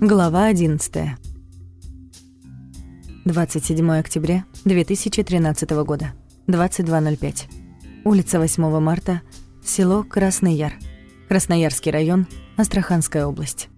Глава 11. 27 октября 2013 года. 22.05. Улица 8 марта. Село Красный Яр. Красноярский район. Астраханская область.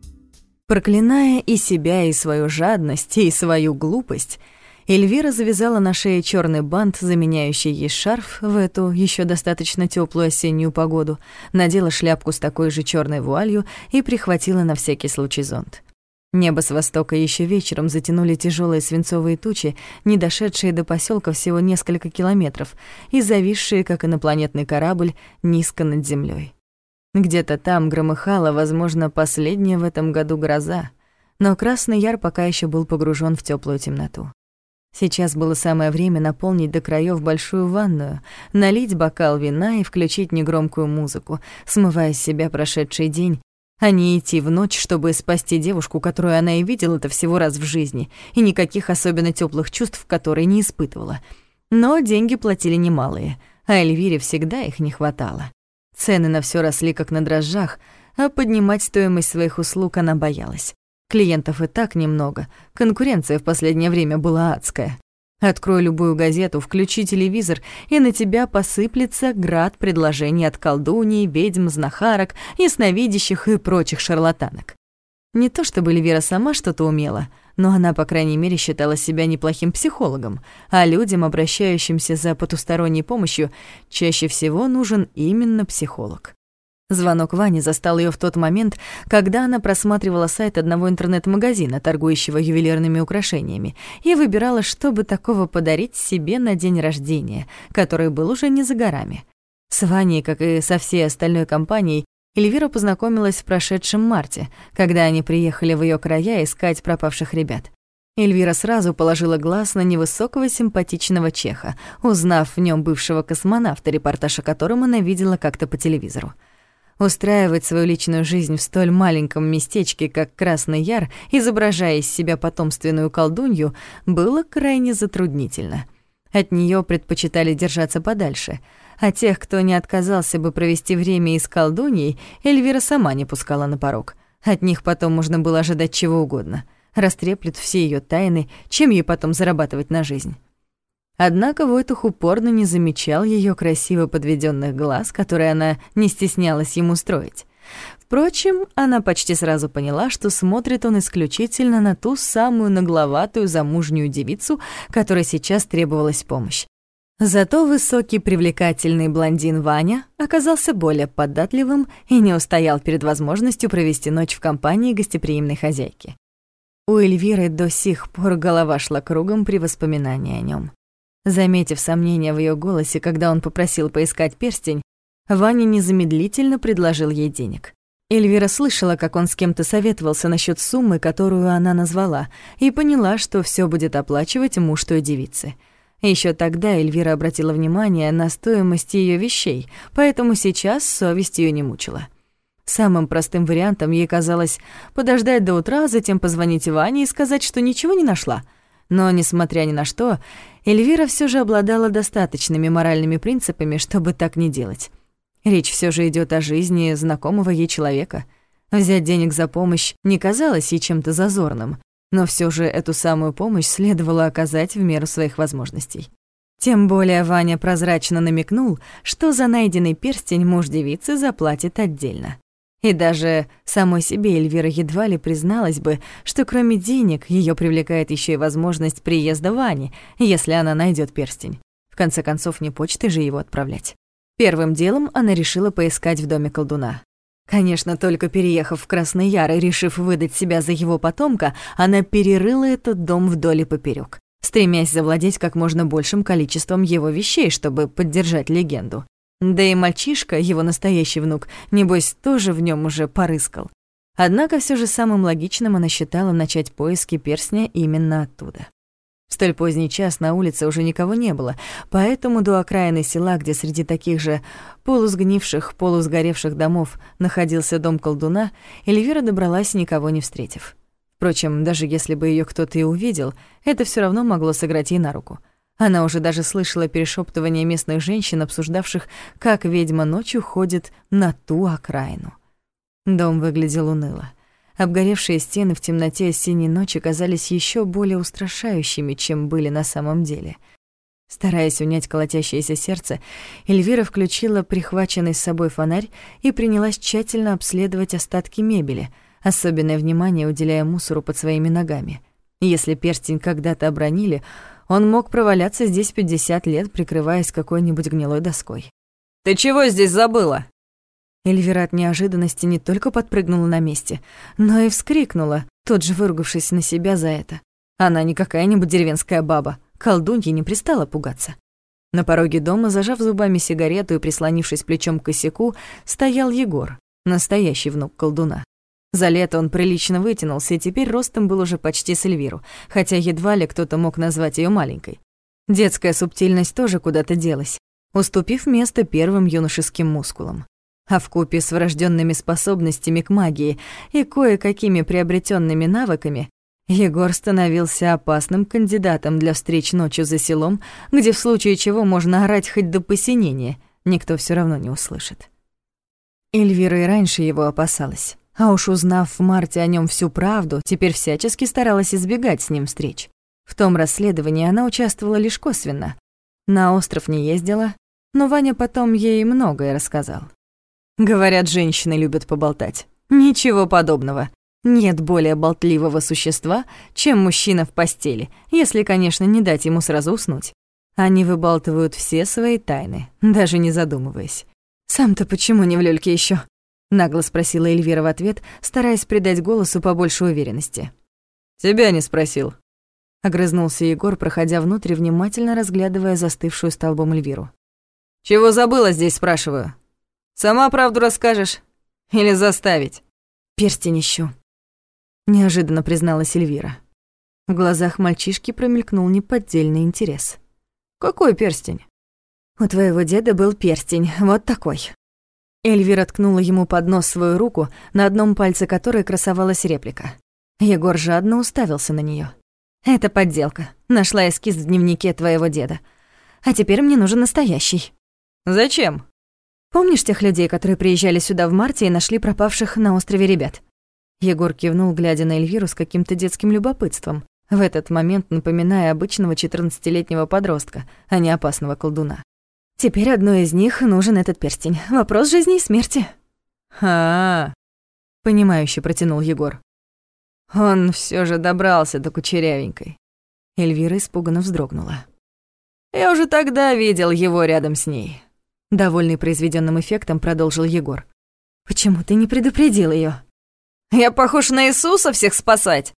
Проклиная и себя, и свою жадность, и свою глупость, Эльвира завязала на шее черный бант, заменяющий ей шарф в эту еще достаточно теплую осеннюю погоду, надела шляпку с такой же черной вуалью и прихватила на всякий случай зонт. Небо с востока еще вечером затянули тяжелые свинцовые тучи, не дошедшие до поселка всего несколько километров и зависшие, как инопланетный корабль, низко над землей. Где-то там громыхала, возможно, последняя в этом году гроза, но Красный Яр пока еще был погружен в теплую темноту. Сейчас было самое время наполнить до краев большую ванную, налить бокал вина и включить негромкую музыку, смывая с себя прошедший день, а не идти в ночь, чтобы спасти девушку, которую она и видела-то всего раз в жизни, и никаких особенно теплых чувств, которые не испытывала. Но деньги платили немалые, а Эльвире всегда их не хватало. Цены на все росли как на дрожжах, а поднимать стоимость своих услуг она боялась. Клиентов и так немного, конкуренция в последнее время была адская. Открой любую газету, включи телевизор, и на тебя посыплется град предложений от колдуний, ведьм, знахарок, ясновидящих и прочих шарлатанок. Не то чтобы Эльвира сама что-то умела, но она, по крайней мере, считала себя неплохим психологом, а людям, обращающимся за потусторонней помощью, чаще всего нужен именно психолог. Звонок Вани застал ее в тот момент, когда она просматривала сайт одного интернет-магазина, торгующего ювелирными украшениями, и выбирала, что бы такого подарить себе на день рождения, который был уже не за горами. С Ваней, как и со всей остальной компанией, Эльвира познакомилась в прошедшем марте, когда они приехали в ее края искать пропавших ребят. Эльвира сразу положила глаз на невысокого симпатичного чеха, узнав в нем бывшего космонавта, репортаж о котором она видела как-то по телевизору. Устраивать свою личную жизнь в столь маленьком местечке, как Красный Яр, изображая из себя потомственную колдунью, было крайне затруднительно. От нее предпочитали держаться подальше, а тех, кто не отказался бы провести время и с колдуньей, Эльвира сама не пускала на порог. От них потом можно было ожидать чего угодно. Растреплют все ее тайны, чем ей потом зарабатывать на жизнь. Однако Войтух упорно не замечал ее красиво подведенных глаз, которые она не стеснялась ему строить. Впрочем, она почти сразу поняла, что смотрит он исключительно на ту самую нагловатую замужнюю девицу, которой сейчас требовалась помощь. Зато высокий привлекательный блондин Ваня оказался более податливым и не устоял перед возможностью провести ночь в компании гостеприимной хозяйки. У Эльвиры до сих пор голова шла кругом при воспоминании о нем. Заметив сомнение в ее голосе, когда он попросил поискать перстень, Ваня незамедлительно предложил ей денег. Эльвира слышала, как он с кем-то советовался насчет суммы, которую она назвала, и поняла, что все будет оплачивать муж той девицы. Еще тогда Эльвира обратила внимание на стоимость ее вещей, поэтому сейчас совесть ее не мучила. Самым простым вариантом ей казалось подождать до утра, затем позвонить Ване и сказать, что ничего не нашла — но, несмотря ни на что, Эльвира все же обладала достаточными моральными принципами, чтобы так не делать. Речь все же идет о жизни знакомого ей человека. Взять денег за помощь не казалось ей чем-то зазорным, но все же эту самую помощь следовало оказать в меру своих возможностей. Тем более Ваня прозрачно намекнул, что за найденный перстень муж девицы заплатит отдельно. И даже самой себе Эльвира едва ли призналась бы, что кроме денег ее привлекает еще и возможность приезда Вани, если она найдет перстень. В конце концов, не почтой же его отправлять. Первым делом она решила поискать в доме колдуна. Конечно, только переехав в Красный Яр и решив выдать себя за его потомка, она перерыла этот дом вдоль и поперёк, стремясь завладеть как можно большим количеством его вещей, чтобы поддержать легенду. Да и мальчишка, его настоящий внук, небось, тоже в нем уже порыскал. Однако все же самым логичным она считала начать поиски перстня именно оттуда. В столь поздний час на улице уже никого не было, поэтому до окраины села, где среди таких же полусгнивших, полусгоревших домов находился дом колдуна, Эльвира добралась, никого не встретив. Впрочем, даже если бы ее кто-то и увидел, это все равно могло сыграть ей на руку. Она уже даже слышала перешептывание местных женщин, обсуждавших, как ведьма ночью ходит на ту окраину. Дом выглядел уныло. Обгоревшие стены в темноте осенней ночи казались еще более устрашающими, чем были на самом деле. Стараясь унять колотящееся сердце, Эльвира включила прихваченный с собой фонарь и принялась тщательно обследовать остатки мебели, особенное внимание уделяя мусору под своими ногами. Если перстень когда-то обронили, он мог проваляться здесь 50 лет, прикрываясь какой-нибудь гнилой доской. «Ты чего здесь забыла?» Эльвира от неожиданности не только подпрыгнула на месте, но и вскрикнула, тут же выругавшись на себя за это. Она не какая-нибудь деревенская баба, колдунья не пристала пугаться. На пороге дома, зажав зубами сигарету и прислонившись плечом к косяку, стоял Егор, настоящий внук колдуна. За лето он прилично вытянулся и теперь ростом был уже почти с Эльвиру, хотя едва ли кто-то мог назвать ее маленькой. Детская субтильность тоже куда-то делась, уступив место первым юношеским мускулам а в купе с врожденными способностями к магии и кое-какими приобретенными навыками Егор становился опасным кандидатом для встреч ночью за селом, где в случае чего можно орать хоть до посинения, никто все равно не услышит. Эльвира и раньше его опасалась, а уж узнав в марте о нем всю правду, теперь всячески старалась избегать с ним встреч. В том расследовании она участвовала лишь косвенно. На остров не ездила, но Ваня потом ей многое рассказал. Говорят, женщины любят поболтать. Ничего подобного. Нет более болтливого существа, чем мужчина в постели, если, конечно, не дать ему сразу уснуть. Они выбалтывают все свои тайны, даже не задумываясь. «Сам-то почему не в люльке еще? Нагло спросила Эльвира в ответ, стараясь придать голосу побольше уверенности. «Тебя не спросил», — огрызнулся Егор, проходя внутрь, внимательно разглядывая застывшую столбом Эльвиру. «Чего забыла здесь, спрашиваю?» Сама правду расскажешь? Или заставить?» «Перстень ищу», — неожиданно призналась Эльвира. В глазах мальчишки промелькнул неподдельный интерес. «Какой перстень?» «У твоего деда был перстень, вот такой». Эльвира ткнула ему под нос свою руку, на одном пальце которой красовалась реплика. Егор жадно уставился на нее. «Это подделка. Нашла эскиз в дневнике твоего деда. А теперь мне нужен настоящий». «Зачем?» Помнишь тех людей, которые приезжали сюда в марте и нашли пропавших на острове ребят?» Егор кивнул, глядя на Эльвиру с каким-то детским любопытством, в этот момент напоминая обычного 14-летнего подростка, а не опасного колдуна. «Теперь одной из них нужен этот перстень. Вопрос жизни и смерти». «А-а-а», понимающе протянул Егор. Он все же добрался до кучерявенькой. Эльвира испуганно вздрогнула. Я уже тогда видел его рядом с ней. Довольный произведенным эффектом, продолжил Егор. «Почему ты не предупредил ее? «Я похож на Иисуса всех спасать.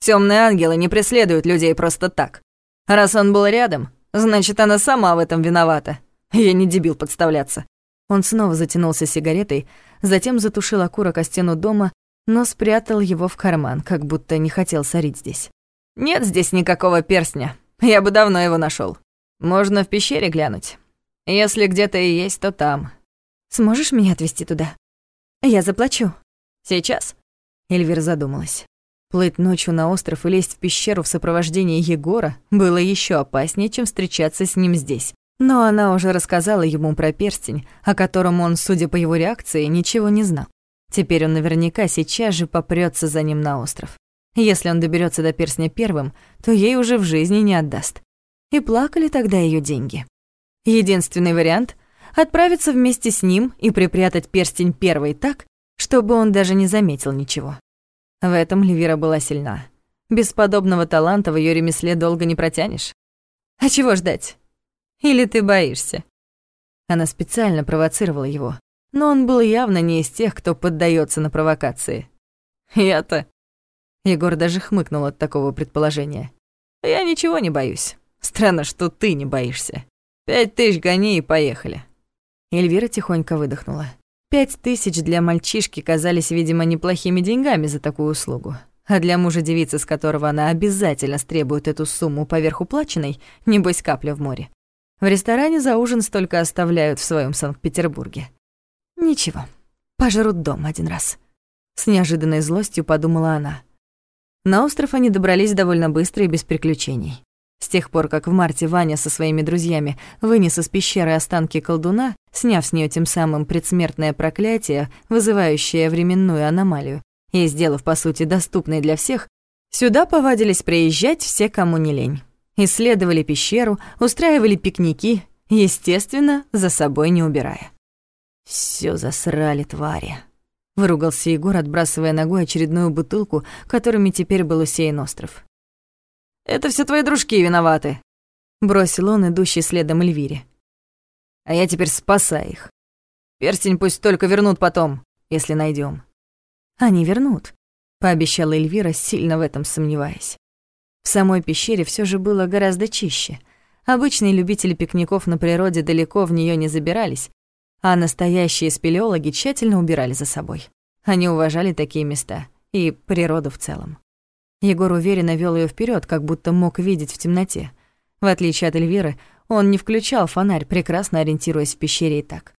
Темные ангелы не преследуют людей просто так. Раз он был рядом, значит, она сама в этом виновата. Я не дебил подставляться». Он снова затянулся сигаретой, затем затушил окурок о стену дома, но спрятал его в карман, как будто не хотел сорить здесь. «Нет здесь никакого перстня. Я бы давно его нашел. Можно в пещере глянуть. Если где-то и есть, то там. Сможешь меня отвезти туда? Я заплачу. Сейчас?» Эльвира задумалась. Плыть ночью на остров и лезть в пещеру в сопровождении Егора было еще опаснее, чем встречаться с ним здесь. Но она уже рассказала ему про перстень, о котором он, судя по его реакции, ничего не знал. Теперь он наверняка сейчас же попрется за ним на остров. Если он доберется до перстня первым, то ей уже в жизни не отдаст. И плакали тогда ее деньги. Единственный вариант — отправиться вместе с ним и припрятать перстень первой так, чтобы он даже не заметил ничего. В этом Левира была сильна. Без подобного таланта в её ремесле долго не протянешь. А чего ждать? Или ты боишься? Она специально провоцировала его, но он был явно не из тех, кто поддаётся на провокации. Я-то... Егор даже хмыкнул от такого предположения. Я ничего не боюсь. Странно, что ты не боишься. Пять тысяч гони и поехали». Эльвира тихонько выдохнула. Пять тысяч для мальчишки казались, видимо, неплохими деньгами за такую услугу. А для мужа девицы, с которого она обязательно стребует эту сумму поверх уплаченной, небось капля в море. В ресторане за ужин столько оставляют в своем Санкт-Петербурге. Ничего, пожрут дом один раз. С неожиданной злостью подумала она. На остров они добрались довольно быстро и без приключений. С тех пор, как в марте Ваня со своими друзьями вынес из пещеры останки колдуна, сняв с нее тем самым предсмертное проклятие, вызывающее временную аномалию, и сделав, по сути, доступной для всех, сюда повадились приезжать все, кому не лень. Исследовали пещеру, устраивали пикники, естественно, за собой не убирая. Все засрали твари», — выругался Егор, отбрасывая ногой очередную бутылку, которыми теперь был усеян остров. «Это все твои дружки виноваты», — бросил он, идущий следом Эльвире. «А я теперь спасаю их. Перстень пусть только вернут потом, если найдем. «Они вернут», — пообещала Эльвира, сильно в этом сомневаясь. В самой пещере все же было гораздо чище. Обычные любители пикников на природе далеко в нее не забирались, а настоящие спелеологи тщательно убирали за собой. Они уважали такие места и природу в целом. Егор уверенно вел ее вперед, как будто мог видеть в темноте. В отличие от Эльвиры, он не включал фонарь, прекрасно ориентируясь в пещере и так.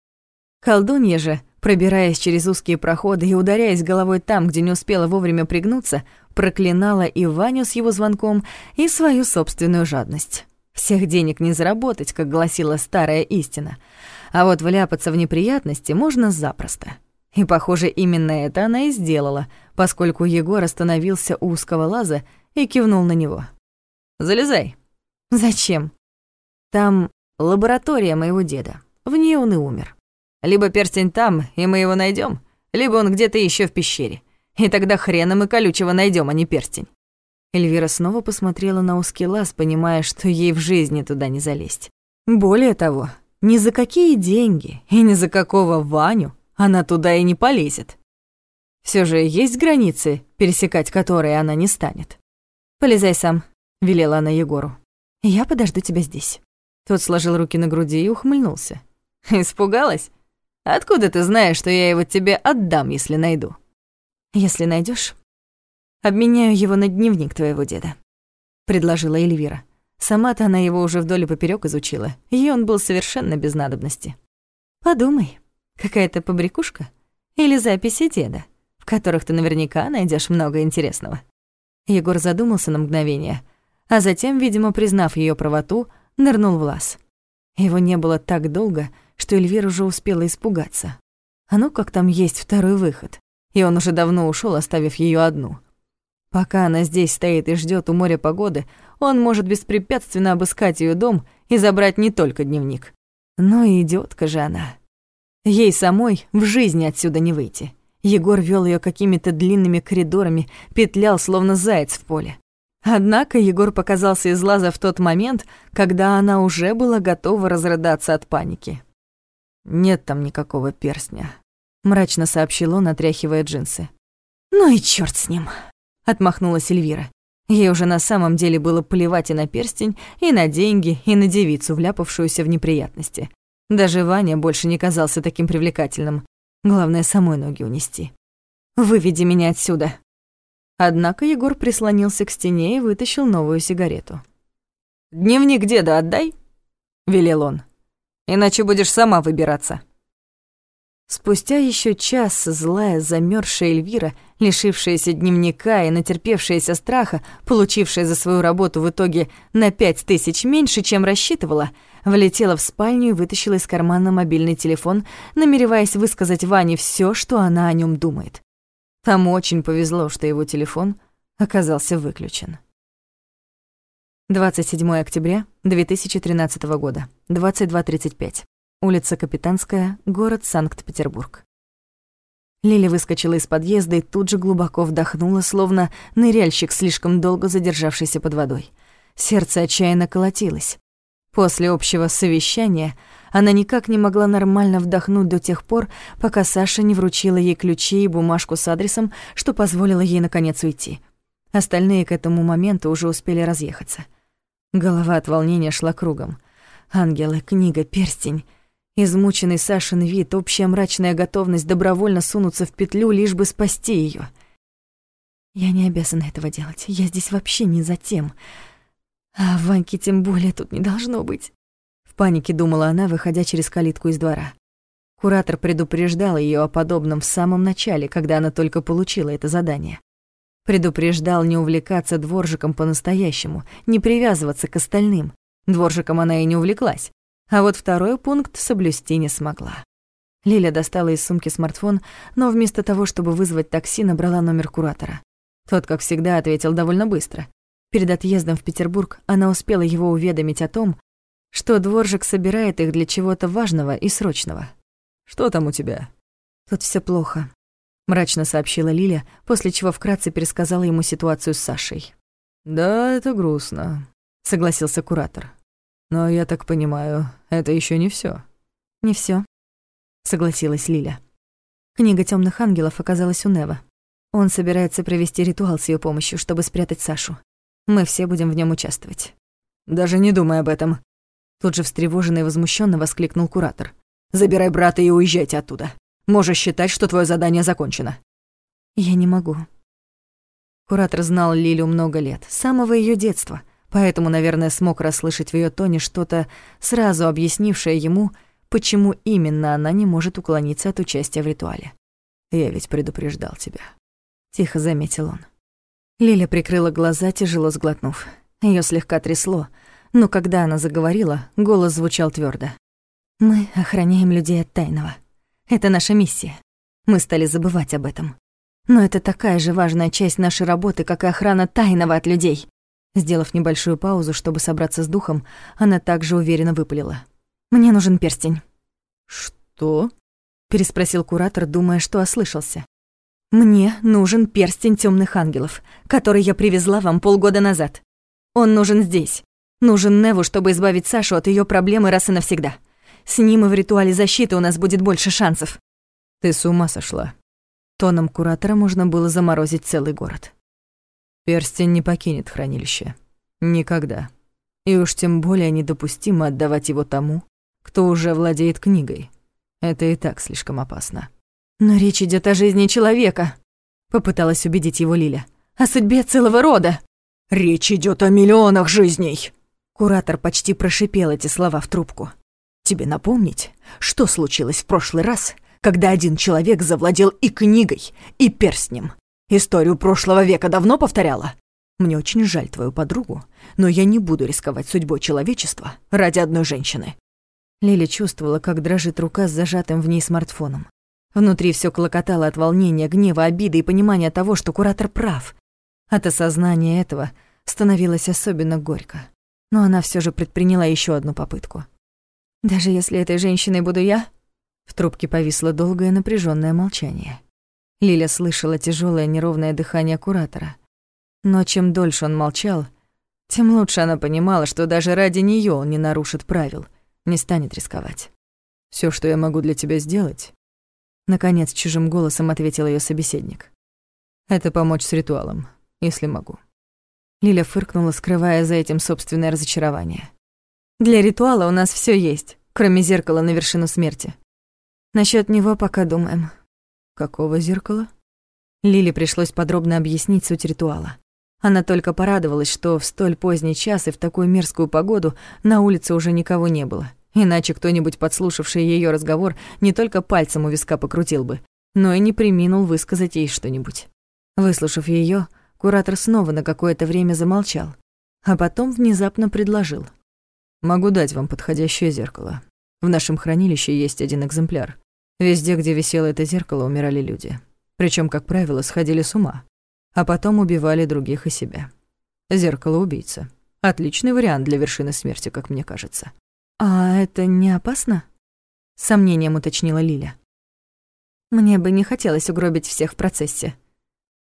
Колдунья же, пробираясь через узкие проходы и ударяясь головой там, где не успела вовремя пригнуться, проклинала и Ваню с его звонком, и свою собственную жадность. Всех денег не заработать, как гласила старая истина — а вот вляпаться в неприятности можно запросто. И, похоже, именно это она и сделала, поскольку Егор остановился у узкого лаза и кивнул на него. «Залезай». «Зачем?» «Там лаборатория моего деда. В ней он и умер. Либо перстень там, и мы его найдем, либо он где-то еще в пещере. И тогда хрена мы колючего найдем, а не перстень». Эльвира снова посмотрела на узкий лаз, понимая, что ей в жизни туда не залезть. Более того, ни за какие деньги и ни за какого Ваню она туда и не полезет. Все же есть границы, пересекать которые она не станет. «Полезай сам», — велела она Егору. «Я подожду тебя здесь». Тот сложил руки на груди и ухмыльнулся. «Испугалась? Откуда ты знаешь, что я его тебе отдам, если найду?» «Если найдешь, обменяю его на дневник твоего деда», — предложила Эльвира. Сама-то она его уже вдоль и поперёк изучила, и он был совершенно без надобности. Подумай, какая-то побрякушка или записи деда, в которых ты наверняка найдешь много интересного. Егор задумался на мгновение, а затем, видимо, признав ее правоту, нырнул в лаз. Его не было так долго, что Эльвира уже успела испугаться. А ну как там есть второй выход? И он уже давно ушел, оставив ее одну. Пока она здесь стоит и ждет у моря погоды, он может беспрепятственно обыскать ее дом и забрать не только дневник. Но идиотка же она. Ей самой в жизни отсюда не выйти. Егор вел ее какими-то длинными коридорами, петлял, словно заяц в поле. Однако Егор показался из лаза в тот момент, когда она уже была готова разрыдаться от паники. «Нет там никакого перстня», — мрачно сообщил он, отряхивая джинсы. «Ну и чёрт с ним», отмахнулась Эльвира. Ей уже на самом деле было плевать и на перстень, и на деньги, и на девицу, вляпавшуюся в неприятности. Даже Ваня больше не казался таким привлекательным. Главное, самой ноги унести. «Выведи меня отсюда!» Однако Егор прислонился к стене и вытащил новую сигарету. «Дневник деда отдай», — велел он. «Иначе будешь сама выбираться». Спустя еще час злая, замерзшая Эльвира, лишившаяся дневника и натерпевшаяся страха, получившая за свою работу в итоге на пять тысяч меньше, чем рассчитывала, влетела в спальню и вытащила из кармана мобильный телефон, намереваясь высказать Ване все, что она о нем думает. Тому очень повезло, что его телефон оказался выключен. 27 октября 2013 года, 22.35. Улица Капитанская, город Санкт-Петербург. Лили выскочила из подъезда и тут же глубоко вдохнула, словно ныряльщик, слишком долго задержавшийся под водой. Сердце отчаянно колотилось. После общего совещания она никак не могла нормально вдохнуть до тех пор, пока Саша не вручила ей ключи и бумажку с адресом, что позволило ей наконец уйти. Остальные к этому моменту уже успели разъехаться. Голова от волнения шла кругом. Ангелы, книга, перстень. Измученный Сашин вид, общая мрачная готовность добровольно сунуться в петлю, лишь бы спасти ее. Я не обязана этого делать. Я здесь вообще не за тем. А Ваньки тем более тут не должно быть. В панике думала она, выходя через калитку из двора. Куратор предупреждал ее о подобном в самом начале, когда она только получила это задание. Предупреждал не увлекаться дворжиком по-настоящему, не привязываться к остальным. Дворжиком она и не увлеклась. А вот второй пункт соблюсти не смогла. Лиля достала из сумки смартфон, но вместо того, чтобы вызвать такси, набрала номер куратора. Тот, как всегда, ответил довольно быстро. Перед отъездом в Петербург она успела его уведомить о том, что дворжик собирает их для чего-то важного и срочного. «Что там у тебя?» «Тут все плохо», — мрачно сообщила Лиля, после чего вкратце пересказала ему ситуацию с Сашей. «Да, это грустно», — согласился куратор. «Но я так понимаю, это еще не все. «Не все, согласилась Лиля. Книга темных ангелов оказалась у Нева. Он собирается провести ритуал с ее помощью, чтобы спрятать Сашу. Мы все будем в нем участвовать. Даже не думай об этом. Тут же встревоженно и возмущенно воскликнул куратор. Забирай брата и уезжайте оттуда. Можешь считать, что твое задание закончено. Я не могу. Куратор знал Лилю много лет, с самого ее детства, поэтому, наверное, смог расслышать в ее тоне что-то, сразу объяснившее ему, почему именно она не может уклониться от участия в ритуале. «Я ведь предупреждал тебя», — тихо заметил он. Лиля прикрыла глаза, тяжело сглотнув. Её слегка трясло, но когда она заговорила, голос звучал твёрдо. «Мы охраняем людей от тайного. Это наша миссия. Мы стали забывать об этом. Но это такая же важная часть нашей работы, как и охрана тайного от людей». Сделав небольшую паузу, чтобы собраться с духом, она также уверенно выпалила. Мне нужен перстень». «Что?» — переспросил куратор, думая, что ослышался. «Мне нужен перстень темных ангелов, который я привезла вам полгода назад. Он нужен здесь. Нужен Неву, чтобы избавить Сашу от ее проблемы раз и навсегда. С ним и в ритуале защиты у нас будет больше шансов». «Ты с ума сошла». Тоном куратора можно было заморозить целый город. «Перстень не покинет хранилище. Никогда. И уж тем более недопустимо отдавать его тому, кто уже владеет книгой. Это и так слишком опасно. Но речь идет о жизни человека, попыталась убедить его Лиля. О судьбе целого рода. Речь идет о миллионах жизней. Куратор почти прошипел эти слова в трубку. Тебе напомнить, что случилось в прошлый раз, когда один человек завладел и книгой, и перстнем? Историю прошлого века давно повторяла? Мне очень жаль твою подругу, но я не буду рисковать судьбой человечества ради одной женщины. Лили чувствовала, как дрожит рука с зажатым в ней смартфоном. Внутри все клокотало от волнения, гнева, обиды и понимания того, что куратор прав. От осознания этого становилось особенно горько. Но она все же предприняла еще одну попытку. «Даже если этой женщиной буду я?» В трубке повисло долгое напряженное молчание. Лиля слышала тяжелое неровное дыхание куратора. Но чем дольше он молчал, тем лучше она понимала, что даже ради нее он не нарушит правил, не станет рисковать. Все, что я могу для тебя сделать, наконец чужим голосом ответил ее собеседник. Это помочь с ритуалом, если могу. Лиля фыркнула, скрывая за этим собственное разочарование. Для ритуала у нас все есть, кроме зеркала на вершину смерти. Насчет него пока думаем. Какого зеркала? Лиле пришлось подробно объяснить суть ритуала. Она только порадовалась, что в столь поздний час и в такую мерзкую погоду на улице уже никого не было. Иначе кто-нибудь, подслушавший ее разговор, не только пальцем у виска покрутил бы, но и не приминул высказать ей что-нибудь. Выслушав ее, куратор снова на какое-то время замолчал, а потом внезапно предложил. «Могу дать вам подходящее зеркало. В нашем хранилище есть один экземпляр. Везде, где висело это зеркало, умирали люди. Причем, как правило, сходили с ума а потом убивали других и себя. Зеркало-убийца. Отличный вариант для вершины смерти, как мне кажется. «А это не опасно?» — сомнением уточнила Лиля. «Мне бы не хотелось угробить всех в процессе».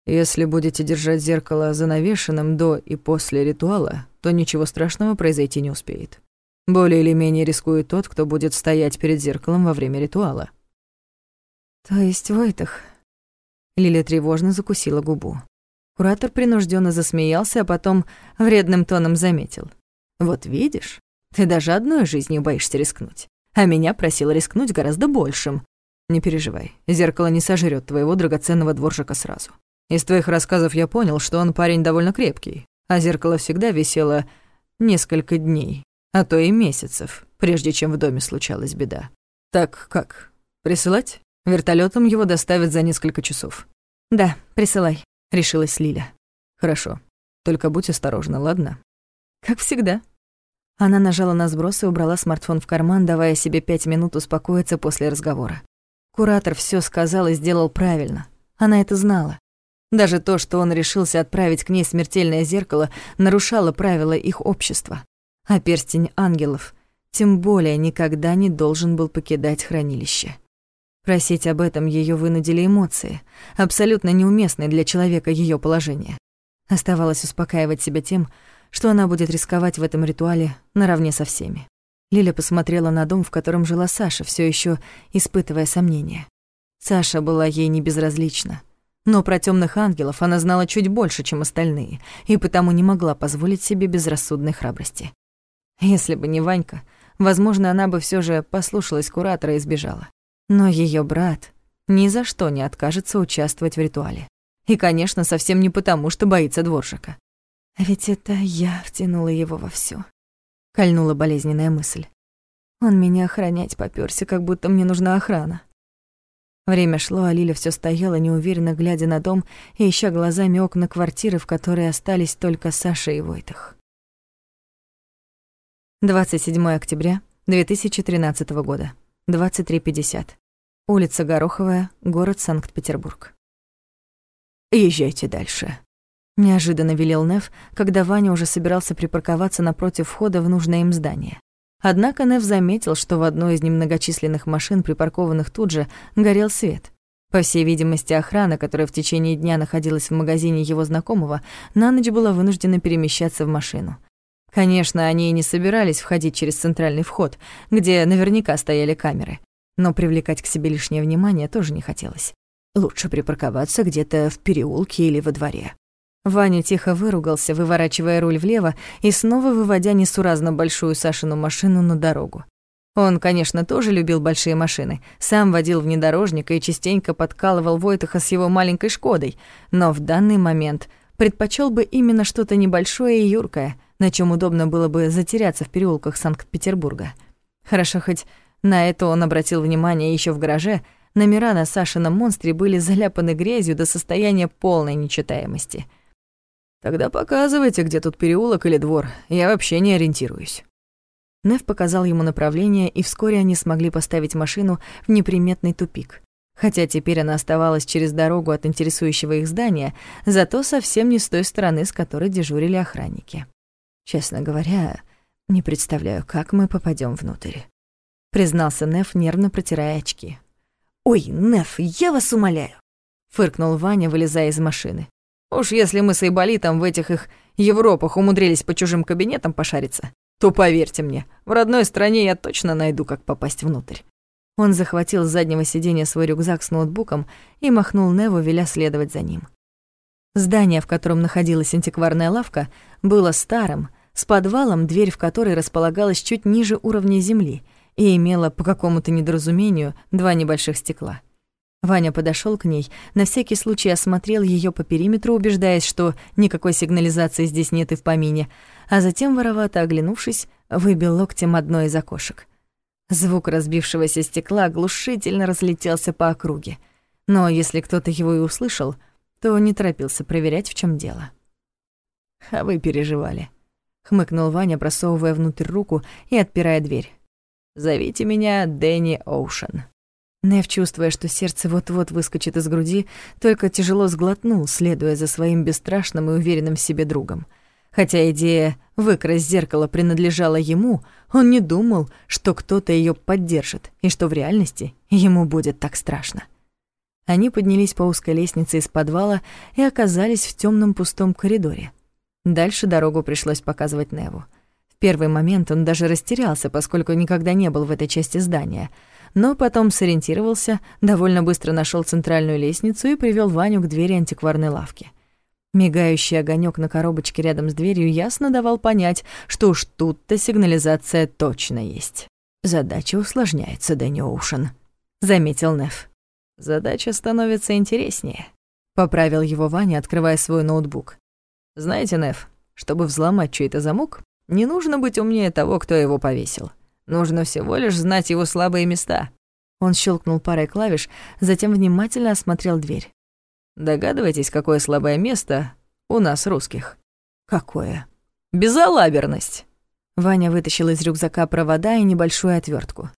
«Если будете держать зеркало занавешенным до и после ритуала, то ничего страшного произойти не успеет. Более или менее рискует тот, кто будет стоять перед зеркалом во время ритуала». «То есть Войтах?» Лиля тревожно закусила губу. Куратор принужденно засмеялся, а потом вредным тоном заметил. «Вот видишь, ты даже одной жизнью боишься рискнуть. А меня просил рискнуть гораздо большим. Не переживай, зеркало не сожрет твоего драгоценного дворжика сразу. Из твоих рассказов я понял, что он парень довольно крепкий, а зеркало всегда висело несколько дней, а то и месяцев, прежде чем в доме случалась беда. Так как, присылать? Вертолетом его доставят за несколько часов. Да, присылай решилась Лиля. Хорошо. Только будь осторожна, ладно? Как всегда. Она нажала на сброс и убрала смартфон в карман, давая себе пять минут успокоиться после разговора. Куратор все сказал и сделал правильно. Она это знала. Даже то, что он решился отправить к ней смертельное зеркало, нарушало правила их общества. А перстень ангелов тем более никогда не должен был покидать хранилище. Просить об этом ее вынудили эмоции, абсолютно неуместные для человека ее положения. Оставалось успокаивать себя тем, что она будет рисковать в этом ритуале наравне со всеми. Лиля посмотрела на дом, в котором жила Саша, все еще испытывая сомнения. Саша была ей не безразлична. Но про темных ангелов она знала чуть больше, чем остальные, и потому не могла позволить себе безрассудной храбрости. Если бы не Ванька, возможно, она бы все же послушалась куратора и сбежала. Но ее брат ни за что не откажется участвовать в ритуале. И, конечно, совсем не потому, что боится дворжика. А ведь это я втянула его во всё. Кольнула болезненная мысль. Он меня охранять попёрся, как будто мне нужна охрана. Время шло, а Лиля всё стояла, неуверенно глядя на дом и ища глазами окна квартиры, в которой остались только Саша и Войтах. 27 октября 2013 года, 23.50. Улица Гороховая, город Санкт-Петербург. «Езжайте дальше», — неожиданно велел Нев, когда Ваня уже собирался припарковаться напротив входа в нужное им здание. Однако Нев заметил, что в одной из немногочисленных машин, припаркованных тут же, горел свет. По всей видимости, охрана, которая в течение дня находилась в магазине его знакомого, на ночь была вынуждена перемещаться в машину. Конечно, они и не собирались входить через центральный вход, где наверняка стояли камеры. Но привлекать к себе лишнее внимание тоже не хотелось. Лучше припарковаться где-то в переулке или во дворе. Ваня тихо выругался, выворачивая руль влево и снова выводя несуразно большую Сашину машину на дорогу. Он, конечно, тоже любил большие машины, сам водил внедорожник и частенько подкалывал Войтаха с его маленькой «Шкодой», но в данный момент предпочел бы именно что-то небольшое и юркое, на чем удобно было бы затеряться в переулках Санкт-Петербурга. Хорошо, хоть на это он обратил внимание еще в гараже, номера на Сашином монстре были заляпаны грязью до состояния полной нечитаемости. «Тогда показывайте, где тут переулок или двор, я вообще не ориентируюсь». Нев показал ему направление, и вскоре они смогли поставить машину в неприметный тупик. Хотя теперь она оставалась через дорогу от интересующего их здания, зато совсем не с той стороны, с которой дежурили охранники. Честно говоря, не представляю, как мы попадем внутрь. Признался Неф, нервно протирая очки. «Ой, Неф, я вас умоляю!» Фыркнул Ваня, вылезая из машины. «Уж если мы с Айболитом в этих их Европах умудрились по чужим кабинетам пошариться, то поверьте мне, в родной стране я точно найду, как попасть внутрь». Он захватил с заднего сиденья свой рюкзак с ноутбуком и махнул Неву, веля следовать за ним. Здание, в котором находилась антикварная лавка, было старым, с подвалом, дверь в который располагалась чуть ниже уровня земли и имела по какому-то недоразумению два небольших стекла. Ваня подошел к ней, на всякий случай осмотрел ее по периметру, убеждаясь, что никакой сигнализации здесь нет и в помине, а затем, воровато оглянувшись, выбил локтем одно из окошек. Звук разбившегося стекла оглушительно разлетелся по округе. Но если кто-то его и услышал — то не торопился проверять, в чем дело. «А вы переживали», — хмыкнул Ваня, просовывая внутрь руку и отпирая дверь. «Зовите меня Дэнни Оушен». Нев, чувствуя, что сердце вот-вот выскочит из груди, только тяжело сглотнул, следуя за своим бесстрашным и уверенным в себе другом. Хотя идея выкрасть зеркало принадлежала ему, он не думал, что кто-то ее поддержит, и что в реальности ему будет так страшно. Они поднялись по узкой лестнице из подвала и оказались в темном пустом коридоре. Дальше дорогу пришлось показывать Неву. В первый момент он даже растерялся, поскольку никогда не был в этой части здания, но потом сориентировался, довольно быстро нашел центральную лестницу и привел Ваню к двери антикварной лавки. Мигающий огонек на коробочке рядом с дверью ясно давал понять, что уж тут-то сигнализация точно есть. «Задача усложняется, Дэнни Оушен», — заметил Нев. Задача становится интереснее. Поправил его Ваня, открывая свой ноутбук. Знаете, Неф, чтобы взломать чей-то замок, не нужно быть умнее того, кто его повесил. Нужно всего лишь знать его слабые места. Он щелкнул парой клавиш, затем внимательно осмотрел дверь. Догадываетесь, какое слабое место у нас русских? Какое? Безалаберность. Ваня вытащил из рюкзака провода и небольшую отвертку.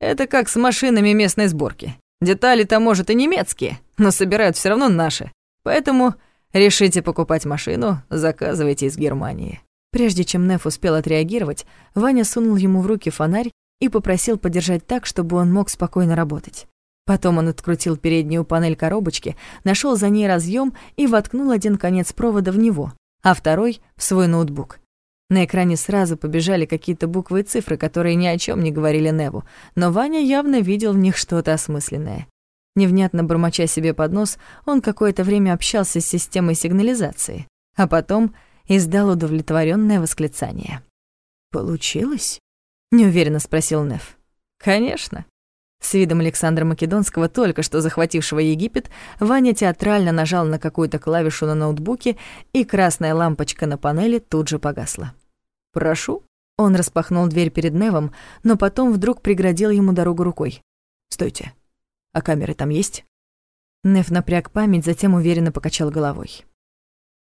Это как с машинами местной сборки. Детали-то, может, и немецкие, но собирают все равно наши. Поэтому решите покупать машину, заказывайте из Германии». Прежде чем Неф успел отреагировать, Ваня сунул ему в руки фонарь и попросил подержать так, чтобы он мог спокойно работать. Потом он открутил переднюю панель коробочки, нашел за ней разъем и воткнул один конец провода в него, а второй — в свой ноутбук. На экране сразу побежали какие-то буквы и цифры, которые ни о чем не говорили Неву, но Ваня явно видел в них что-то осмысленное. Невнятно бормоча себе под нос, он какое-то время общался с системой сигнализации, а потом издал удовлетворенное восклицание. «Получилось?» — неуверенно спросил Нев. «Конечно». С видом Александра Македонского, только что захватившего Египет, Ваня театрально нажал на какую-то клавишу на ноутбуке, и красная лампочка на панели тут же погасла. «Прошу». Он распахнул дверь перед Невом, но потом вдруг преградил ему дорогу рукой. «Стойте. А камеры там есть?» Нев напряг память, затем уверенно покачал головой.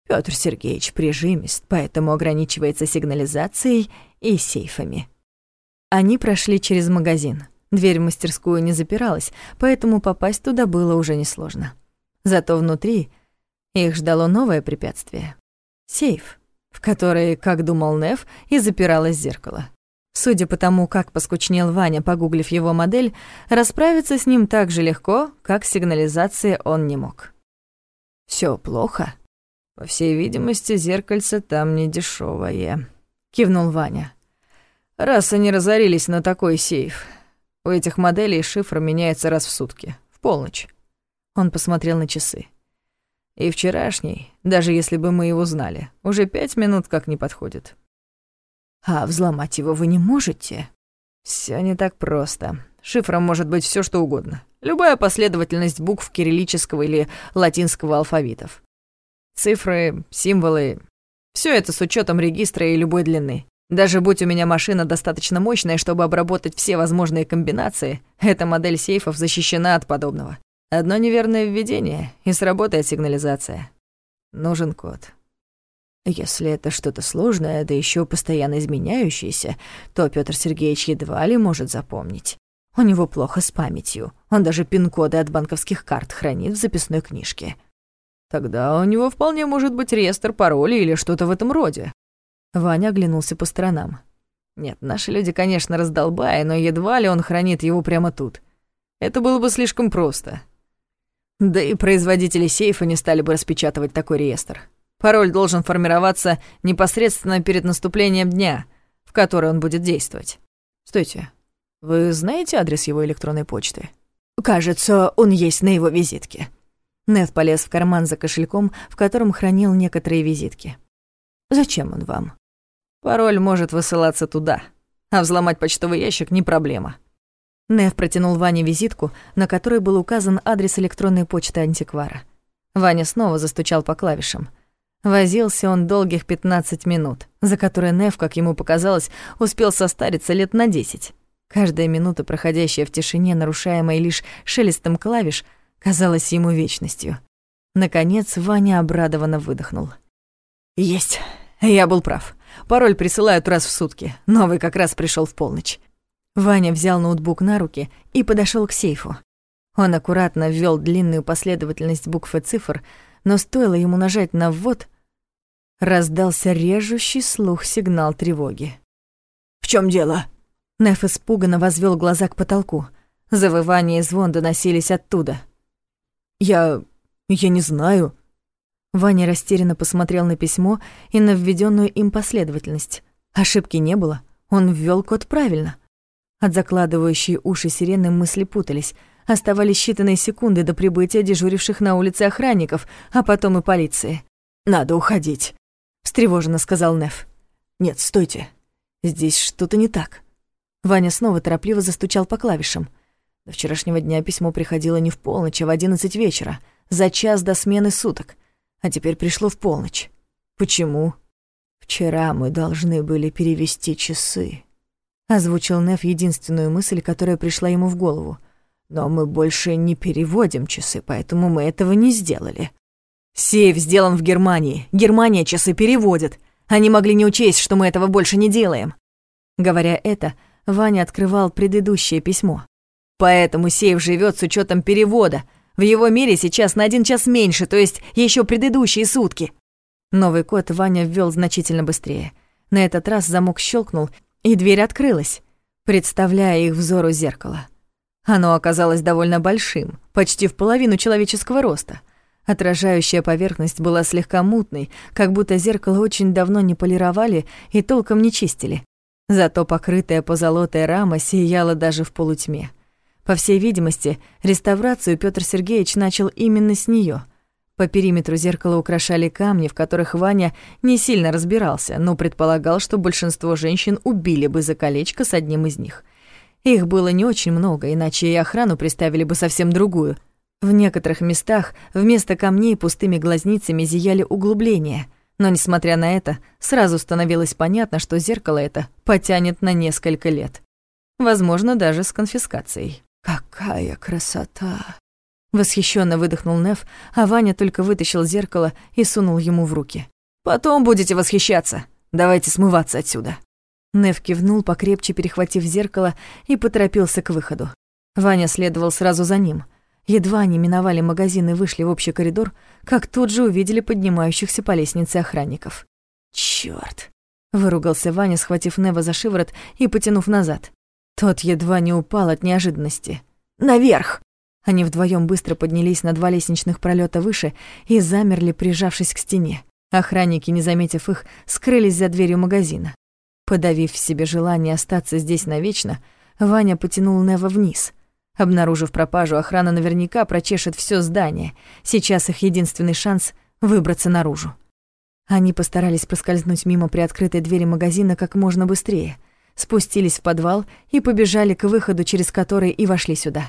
Пётр Сергеевич прижимист, поэтому ограничивается сигнализацией и сейфами. Они прошли через магазин. Дверь в мастерскую не запиралась, поэтому попасть туда было уже несложно. Зато внутри их ждало новое препятствие — сейф, в который, как думал Нев, и запиралось зеркало. Судя по тому, как поскучнел Ваня, погуглив его модель, расправиться с ним так же легко, как с сигнализацией он не мог. Все плохо?» «По всей видимости, зеркальце там не дешевое, кивнул Ваня. «Раз они разорились на такой сейф, у этих моделей шифр меняется раз в сутки, в полночь. Он посмотрел на часы. И вчерашний, даже если бы мы его знали, уже пять минут как не подходит. А взломать его вы не можете? Все не так просто. Шифром может быть все что угодно. Любая последовательность букв кириллического или латинского алфавитов. Цифры, символы — все это с учетом регистра и любой длины. Даже будь у меня машина достаточно мощная, чтобы обработать все возможные комбинации, эта модель сейфов защищена от подобного. Одно неверное введение, и сработает сигнализация. Нужен код. Если это что-то сложное, да еще постоянно изменяющееся, то Петр Сергеевич едва ли может запомнить. У него плохо с памятью. Он даже пин-коды от банковских карт хранит в записной книжке. Тогда у него вполне может быть реестр паролей или что-то в этом роде. Ваня оглянулся по сторонам. Нет, наши люди, конечно, раздолбая, но едва ли он хранит его прямо тут. Это было бы слишком просто. Да и производители сейфа не стали бы распечатывать такой реестр. Пароль должен формироваться непосредственно перед наступлением дня, в который он будет действовать. Стойте, вы знаете адрес его электронной почты? Кажется, он есть на его визитке. Нед полез в карман за кошельком, в котором хранил некоторые визитки. Зачем он вам? Пароль может высылаться туда, а взломать почтовый ящик не проблема. Нев протянул Ване визитку, на которой был указан адрес электронной почты антиквара. Ваня снова застучал по клавишам. Возился он долгих 15 минут, за которые Нев, как ему показалось, успел состариться лет на 10. Каждая минута, проходящая в тишине, нарушаемая лишь шелестом клавиш, казалась ему вечностью. Наконец Ваня обрадованно выдохнул. «Есть, я был прав. Пароль присылают раз в сутки. Новый как раз пришел в полночь. Ваня взял ноутбук на руки и подошел к сейфу. Он аккуратно ввел длинную последовательность букв и цифр, но стоило ему нажать на ввод, раздался режущий слух сигнал тревоги. «В чем дело?» Неф испуганно возвел глаза к потолку. Завывания и звон доносились оттуда. «Я... я не знаю», Ваня растерянно посмотрел на письмо и на введенную им последовательность. Ошибки не было, он ввел код правильно. От закладывающей уши сирены мысли путались. Оставались считанные секунды до прибытия дежуривших на улице охранников, а потом и полиции. «Надо уходить», — встревоженно сказал Неф. «Нет, стойте. Здесь что-то не так». Ваня снова торопливо застучал по клавишам. До вчерашнего дня письмо приходило не в полночь, а в одиннадцать вечера, за час до смены суток а теперь пришло в полночь. Почему? Вчера мы должны были перевести часы. Озвучил Неф единственную мысль, которая пришла ему в голову. Но мы больше не переводим часы, поэтому мы этого не сделали. Сейф сделан в Германии. Германия часы переводит. Они могли не учесть, что мы этого больше не делаем. Говоря это, Ваня открывал предыдущее письмо. Поэтому сейф живет с учетом перевода. В его мире сейчас на один час меньше, то есть еще предыдущие сутки. Новый код Ваня ввел значительно быстрее. На этот раз замок щелкнул, и дверь открылась, представляя их взору зеркало. Оно оказалось довольно большим, почти в половину человеческого роста. Отражающая поверхность была слегка мутной, как будто зеркало очень давно не полировали и толком не чистили. Зато покрытая позолотая рама сияла даже в полутьме. По всей видимости, реставрацию Петр Сергеевич начал именно с нее. По периметру зеркала украшали камни, в которых Ваня не сильно разбирался, но предполагал, что большинство женщин убили бы за колечко с одним из них. Их было не очень много, иначе и охрану приставили бы совсем другую. В некоторых местах вместо камней пустыми глазницами зияли углубления — но, несмотря на это, сразу становилось понятно, что зеркало это потянет на несколько лет. Возможно, даже с конфискацией. «Какая красота!» Восхищенно выдохнул Нев, а Ваня только вытащил зеркало и сунул ему в руки. «Потом будете восхищаться. Давайте смываться отсюда». Нев кивнул, покрепче перехватив зеркало, и поторопился к выходу. Ваня следовал сразу за ним — Едва они миновали магазин и вышли в общий коридор, как тут же увидели поднимающихся по лестнице охранников. «Чёрт!» — выругался Ваня, схватив Нева за шиворот и потянув назад. Тот едва не упал от неожиданности. «Наверх!» Они вдвоем быстро поднялись на два лестничных пролета выше и замерли, прижавшись к стене. Охранники, не заметив их, скрылись за дверью магазина. Подавив в себе желание остаться здесь навечно, Ваня потянул Нева вниз — Обнаружив пропажу, охрана наверняка прочешет все здание. Сейчас их единственный шанс — выбраться наружу. Они постарались проскользнуть мимо приоткрытой двери магазина как можно быстрее, спустились в подвал и побежали к выходу, через который и вошли сюда.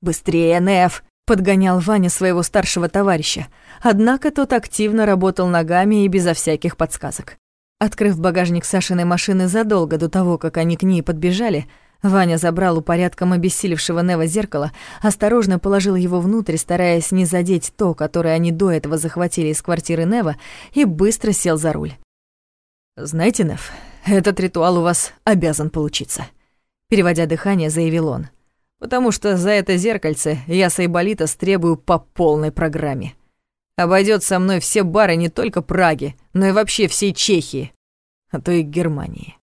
«Быстрее, Неф!» — подгонял Ваня своего старшего товарища. Однако тот активно работал ногами и безо всяких подсказок. Открыв багажник Сашиной машины задолго до того, как они к ней подбежали, Ваня забрал у порядком обессилевшего Нева зеркало, осторожно положил его внутрь, стараясь не задеть то, которое они до этого захватили из квартиры Нева, и быстро сел за руль. «Знаете, Нев, этот ритуал у вас обязан получиться», — переводя дыхание, заявил он. «Потому что за это зеркальце я с Айболита стребую по полной программе. Обойдет со мной все бары не только Праги, но и вообще всей Чехии, а то и Германии».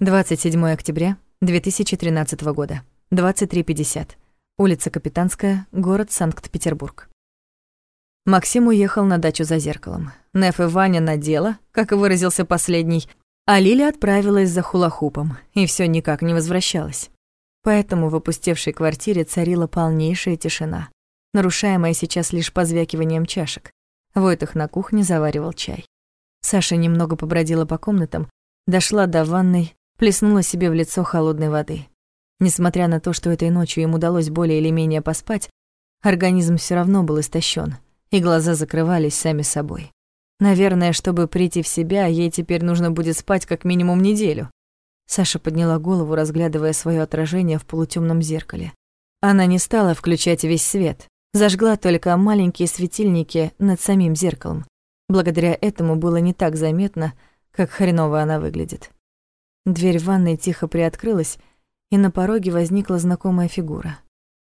27 октября 2013 года, 23.50. Улица Капитанская, город Санкт-Петербург. Максим уехал на дачу за зеркалом. Неф и Ваня надела, как и выразился последний, а Лиля отправилась за хулахупом и все никак не возвращалась. Поэтому в опустевшей квартире царила полнейшая тишина, нарушаемая сейчас лишь позвякиванием чашек. Войтах на кухне заваривал чай. Саша немного побродила по комнатам, дошла до ванной, плеснула себе в лицо холодной воды. Несмотря на то, что этой ночью им удалось более или менее поспать, организм все равно был истощен, и глаза закрывались сами собой. Наверное, чтобы прийти в себя, ей теперь нужно будет спать как минимум неделю. Саша подняла голову, разглядывая свое отражение в полутемном зеркале. Она не стала включать весь свет, зажгла только маленькие светильники над самим зеркалом. Благодаря этому было не так заметно, как хреново она выглядит. Дверь в ванной тихо приоткрылась, и на пороге возникла знакомая фигура.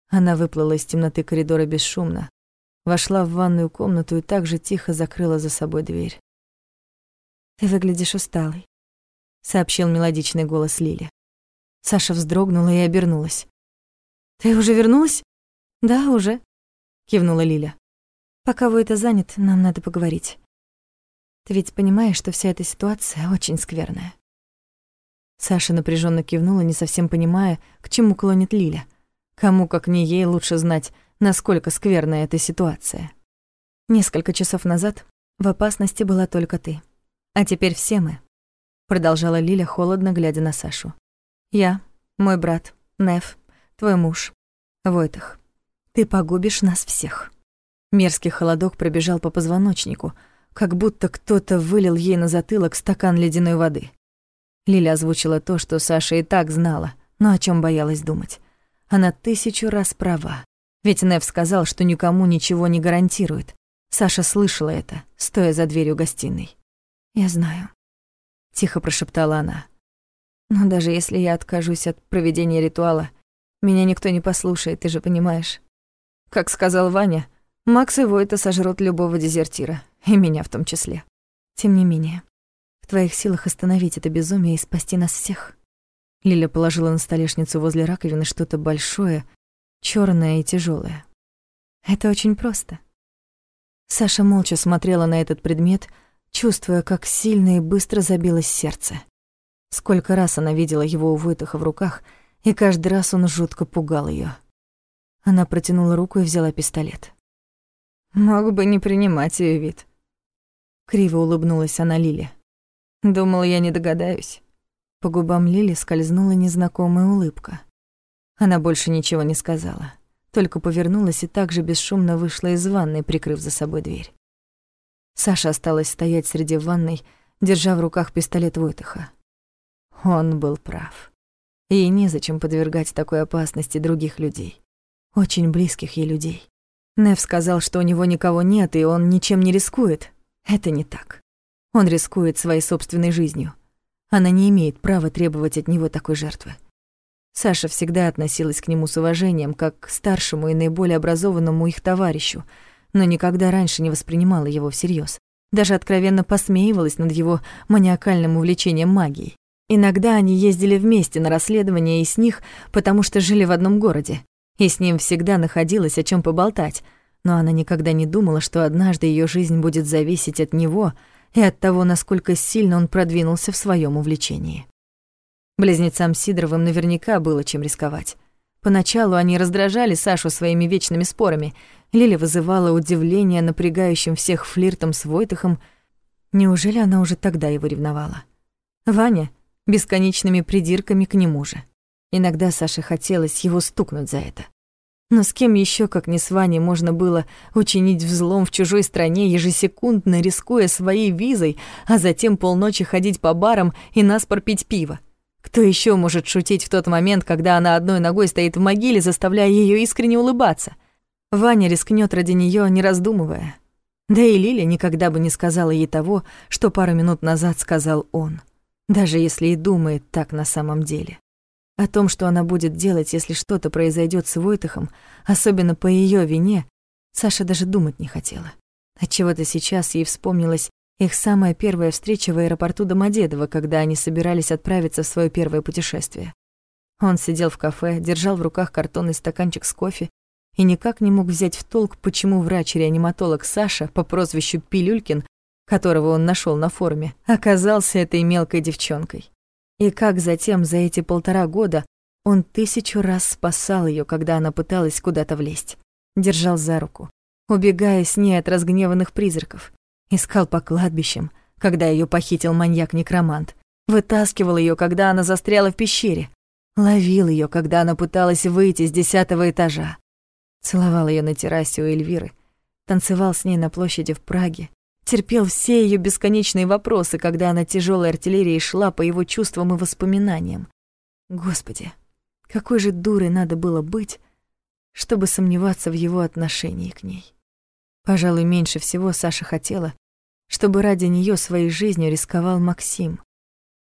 Она выплыла из темноты коридора бесшумно, вошла в ванную комнату и так же тихо закрыла за собой дверь. «Ты выглядишь усталой», — сообщил мелодичный голос Лили. Саша вздрогнула и обернулась. «Ты уже вернулась?» «Да, уже», — кивнула Лиля. «Пока вы это занят, нам надо поговорить. Ты ведь понимаешь, что вся эта ситуация очень скверная?» Саша напряженно кивнула, не совсем понимая, к чему клонит Лиля. Кому, как не ей, лучше знать, насколько скверная эта ситуация. Несколько часов назад в опасности была только ты. А теперь все мы, продолжала Лиля, холодно глядя на Сашу. Я, мой брат, Нев, твой муж, Войтах. Ты погубишь нас всех. Мерзкий холодок пробежал по позвоночнику, как будто кто-то вылил ей на затылок стакан ледяной воды. Лиля озвучила то, что Саша и так знала, но о чем боялась думать. Она тысячу раз права. Ведь Нев сказал, что никому ничего не гарантирует. Саша слышала это, стоя за дверью гостиной. «Я знаю», — тихо прошептала она. «Но даже если я откажусь от проведения ритуала, Меня никто не послушает, ты же понимаешь. Как сказал Ваня, Макс и Войта сожрут любого дезертира, и меня в том числе. Тем не менее, в твоих силах остановить это безумие и спасти нас всех. Лиля положила на столешницу возле раковины что-то большое, черное и тяжелое. Это очень просто. Саша молча смотрела на этот предмет, чувствуя, как сильно и быстро забилось сердце. Сколько раз она видела его у Войтаха в руках, и каждый раз он жутко пугал ее. Она протянула руку и взяла пистолет. Мог бы не принимать ее вид. Криво улыбнулась она Лиле. Думала, я не догадаюсь. По губам Лили скользнула незнакомая улыбка. Она больше ничего не сказала, только повернулась и также бесшумно вышла из ванной, прикрыв за собой дверь. Саша осталась стоять среди ванной, держа в руках пистолет Войтыха. Он был прав. Ей незачем подвергать такой опасности других людей, очень близких ей людей. Нев сказал, что у него никого нет, и он ничем не рискует. Это не так. Он рискует своей собственной жизнью. Она не имеет права требовать от него такой жертвы. Саша всегда относилась к нему с уважением, как к старшему и наиболее образованному их товарищу, но никогда раньше не воспринимала его всерьез. Даже откровенно посмеивалась над его маниакальным увлечением магией. Иногда они ездили вместе на расследование и с них, потому что жили в одном городе и с ним всегда находилось о чем поболтать, но она никогда не думала, что однажды ее жизнь будет зависеть от него и от того, насколько сильно он продвинулся в своем увлечении. Близнецам Сидоровым наверняка было чем рисковать. Поначалу они раздражали Сашу своими вечными спорами. Лиля вызывала удивление напрягающим всех флиртом с Войтахом. Неужели она уже тогда его ревновала? Ваня — бесконечными придирками к нему же. Иногда Саше хотелось его стукнуть за это. Но с кем еще, как не с Ваней, можно было учинить взлом в чужой стране, ежесекундно рискуя своей визой, а затем полночи ходить по барам и наспор пить пиво? Кто еще может шутить в тот момент, когда она одной ногой стоит в могиле, заставляя ее искренне улыбаться? Ваня рискнет ради нее, не раздумывая. Да и Лиля никогда бы не сказала ей того, что пару минут назад сказал он, даже если и думает так на самом деле. О том, что она будет делать, если что-то произойдет с Войтахом, особенно по ее вине, Саша даже думать не хотела. Отчего-то сейчас ей вспомнилась их самая первая встреча в аэропорту Домодедово, когда они собирались отправиться в свое первое путешествие. Он сидел в кафе, держал в руках картонный стаканчик с кофе и никак не мог взять в толк, почему врач-реаниматолог Саша по прозвищу Пилюлькин, которого он нашел на форуме, оказался этой мелкой девчонкой. И как затем за эти полтора года он тысячу раз спасал ее, когда она пыталась куда-то влезть. Держал за руку, убегая с ней от разгневанных призраков. Искал по кладбищам, когда ее похитил маньяк-некромант. Вытаскивал ее, когда она застряла в пещере. Ловил ее, когда она пыталась выйти с десятого этажа. Целовал ее на террасе у Эльвиры. Танцевал с ней на площади в Праге терпел все ее бесконечные вопросы, когда она тяжелой артиллерией шла по его чувствам и воспоминаниям. Господи, какой же дурой надо было быть, чтобы сомневаться в его отношении к ней. Пожалуй, меньше всего Саша хотела, чтобы ради нее своей жизнью рисковал Максим.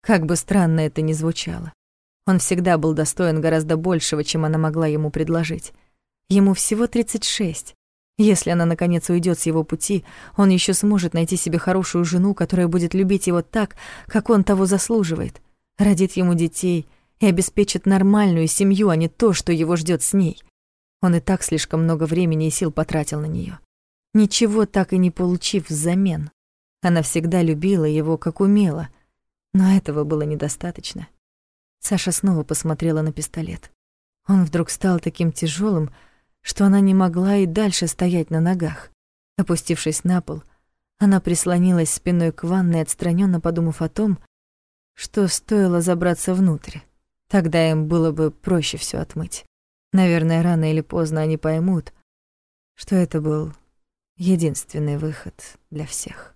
Как бы странно это ни звучало. Он всегда был достоин гораздо большего, чем она могла ему предложить. Ему всего 36, если она, наконец, уйдет с его пути, он еще сможет найти себе хорошую жену, которая будет любить его так, как он того заслуживает, родит ему детей и обеспечит нормальную семью, а не то, что его ждет с ней. Он и так слишком много времени и сил потратил на нее, ничего так и не получив взамен. Она всегда любила его, как умела, но этого было недостаточно. Саша снова посмотрела на пистолет. Он вдруг стал таким тяжелым, что она не могла и дальше стоять на ногах. Опустившись на пол, она прислонилась спиной к ванной, отстраненно подумав о том, что стоило забраться внутрь. Тогда им было бы проще все отмыть. Наверное, рано или поздно они поймут, что это был единственный выход для всех.